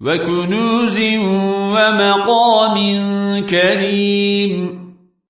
وكنوز ومقام كريم